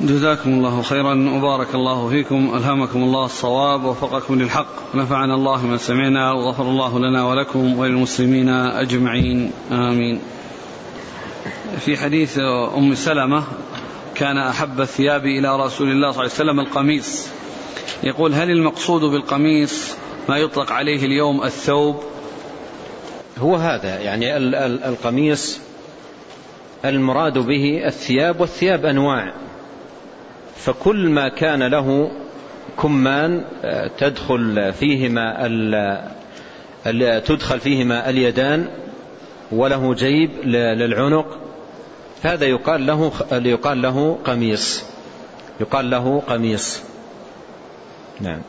جزاكم الله خيرا وبارك الله فيكم ألهمكم الله الصواب ووفقكم للحق نفعنا الله ما سمعنا وغفر الله لنا ولكم وللمسلمين أجمعين آمين. في حديث أم سلمة كان أحب الثياب إلى رسول الله صلى الله عليه وسلم القميص. يقول هل المقصود بالقميص ما يطلق عليه اليوم الثوب؟ هو هذا يعني القميص المراد به الثياب والثياب أنواع. فكل ما كان له كمان آه، تدخل فيهما تدخل فيهما اليدان وله جيب للعنق. هذا يقال له يقال له قميص. يقال له قميص. نعم.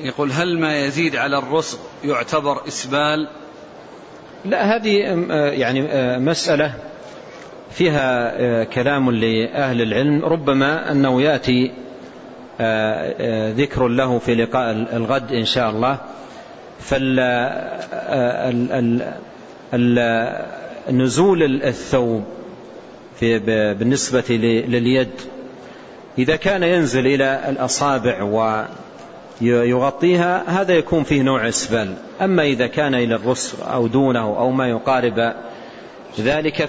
يقول هل ما يزيد على الرسغ يعتبر إسبال؟ لا هذه آه، يعني آه، مسألة فيها آه، كلام لأهل العلم ربما أنه يأتي ذكر له في لقاء الغد إن شاء الله. فالنزول الثوب في بالنسبة لليد إذا كان ينزل إلى الأصابع ويغطيها هذا يكون فيه نوع إسبال. أما إذا كان إلى الرسل أو دونه أو ما يقارب ذلك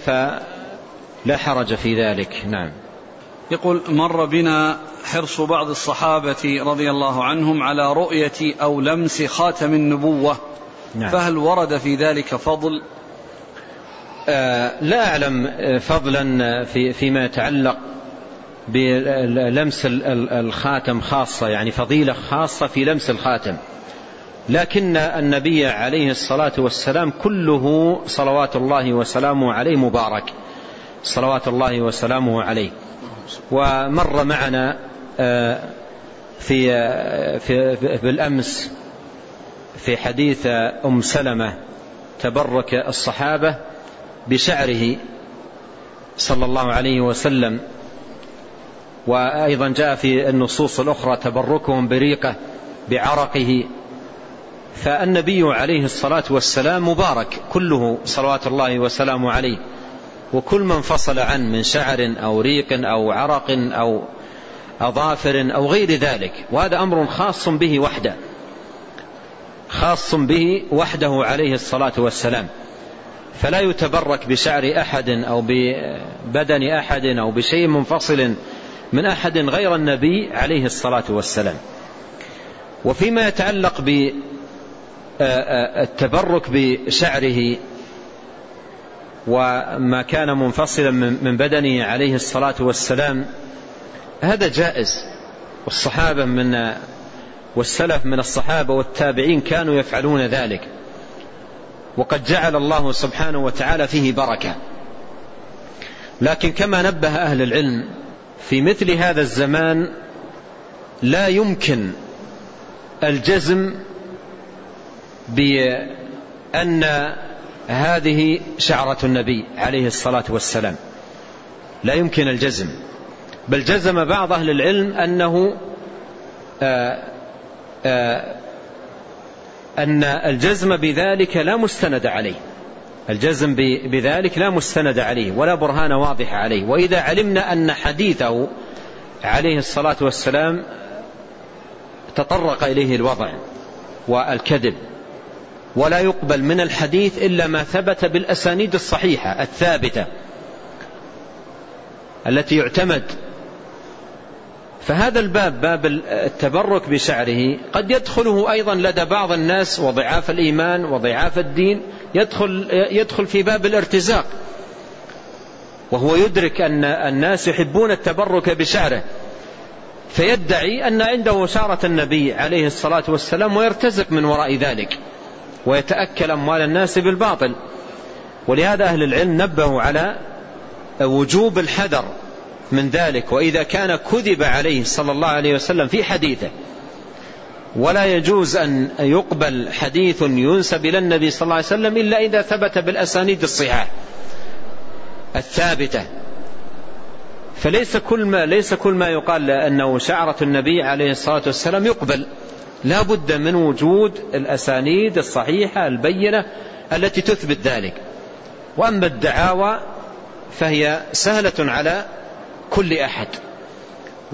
فلا حرج في ذلك. نعم. يقول مر بنا حرص بعض الصحابة رضي الله عنهم على رؤية أو لمس خاتم النبوة. نعم. فهل ورد في ذلك فضل؟ آه لا أعلم فضلا في فيما يتعلق بلمس الخاتم خاصة يعني فضيلة خاصة في لمس الخاتم. لكن النبي عليه الصلاة والسلام كله صلوات الله وسلامه عليه مبارك. صلوات الله وسلامه عليه. ومر معنا آه، في في بالأمس في حديث أم سلمة تبرك الصحابة بشعره صلى الله عليه وسلم. وأيضا جاء في النصوص الأخرى تبركهم بريقة بعرقه. فالنبي عليه الصلاة والسلام مبارك كله صلوات الله وسلامه عليه. وكل من فصل عن من شعر أو ريق أو عرق أو أظافر أو غير ذلك. وهذا أمر خاص به وحده خاص به وحده عليه الصلاة والسلام. فلا يتبرك بشعر أحد أو ببدن أحد أو بشيء منفصل من أحد غير النبي عليه الصلاة والسلام. وفيما يتعلق بالتبرك بشعره وما كان منفصلا من بدنه عليه الصلاة والسلام. هذا جائز. والصحابة من والسلف من الصحابة والتابعين كانوا يفعلون ذلك. وقد جعل الله سبحانه وتعالى فيه بركة. لكن كما نبه أهل العلم في مثل هذا الزمان لا يمكن الجزم بأن هذه شعرة النبي عليه الصلاة والسلام. لا يمكن الجزم. بل جزم بعض أهل العلم أنه آآ آآ أن الجزم بذلك لا مستند عليه. الجزم بذلك لا مستند عليه ولا برهان واضح عليه. وإذا علمنا أن حديثه عليه الصلاة والسلام تطرق إليه الوضع والكذب ولا يقبل من الحديث إلا ما ثبت بالأسانيد الصحيحة الثابتة التي يعتمد. فهذا الباب باب التبرك بشعره قد يدخله أيضا لدى بعض الناس وضعاف الإيمان وضعاف الدين يدخل, يدخل في باب الارتزاق. وهو يدرك أن الناس يحبون التبرك بشعره. فيدعي أن عنده شارة النبي عليه الصلاة والسلام ويرتزق من وراء ذلك. ويتأكل أموال الناس بالباطل. ولهذا أهل العلم نبهوا على وجوب الحذر من ذلك. وإذا كان كذب عليه صلى الله عليه وسلم في حديثه ولا يجوز أن يقبل حديث ينسب إلى النبي صلى الله عليه وسلم إلا إذا ثبت بالأسانيد الصحاح الثابتة. فليس كل ما ليس كل ما يقال أنه شعرة النبي عليه الصلاة والسلام يقبل. لا بد من وجود الأسانيد الصحيحة البينة التي تثبت ذلك. وأما الدعاوى فهي سهلة على كل أحد.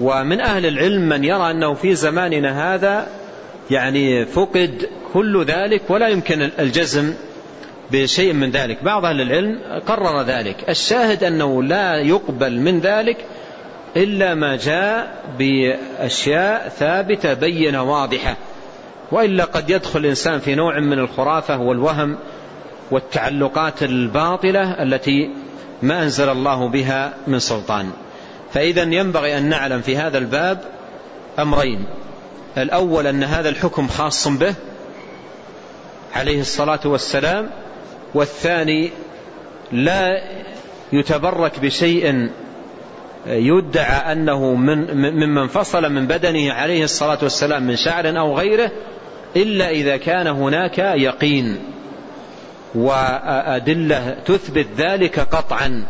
ومن أهل العلم من يرى أنه في زماننا هذا يعني فقد كل ذلك ولا يمكن الجزم بشيء من ذلك. بعض أهل العلم قرر ذلك. الشاهد أنه لا يقبل من ذلك إلا ما جاء بأشياء ثابتة بينة واضحة. وإلا قد يدخل الإنسان في نوع من الخرافة والوهم والتعلقات الباطلة التي ما أنزل الله بها من سلطان. فإذا ينبغي أن نعلم في هذا الباب أمرين. الأول أن هذا الحكم خاص به عليه الصلاة والسلام والثاني لا يتبرك بشيء يدعى أنه من ممن فصل من بدنه عليه الصلاة والسلام من شعر أو غيره إلا إذا كان هناك يقين. وأدلة تثبت ذلك قطعا.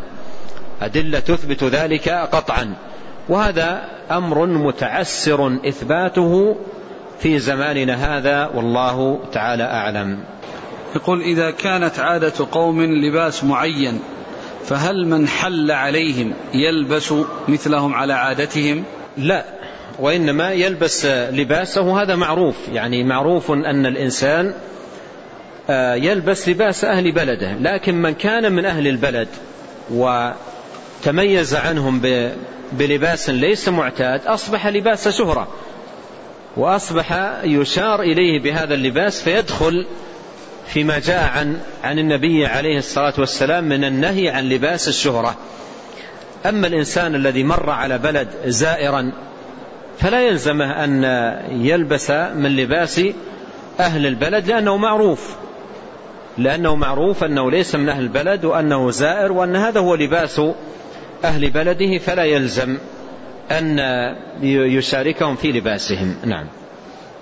أدلة تثبت ذلك قطعا. وهذا أمر متعسر إثباته في زماننا هذا والله تعالى أعلم. يقول إذا كانت عادة قوم لباس معين فهل من حل عليهم يلبس مثلهم على عادتهم؟ لا وإنما يلبس لباسه هذا معروف. يعني معروف أن الإنسان آه، يلبس لباس أهل بلده لكن من كان من أهل البلد وتميز عنهم بلباس ليس معتاد أصبح لباس شهرة وأصبح يشار إليه بهذا اللباس فيدخل فيما جاء عن عن النبي عليه الصلاة والسلام من النهي عن لباس الشهرة. أما الإنسان الذي مر على بلد زائرا فلا يلزمه أن يلبس من لباس أهل البلد لأنه معروف. لأنه معروف أنه ليس من أهل البلد وأنه زائر وأن هذا هو لباس أهل بلده فلا يلزم أن يشاركهم في لباسهم. نعم.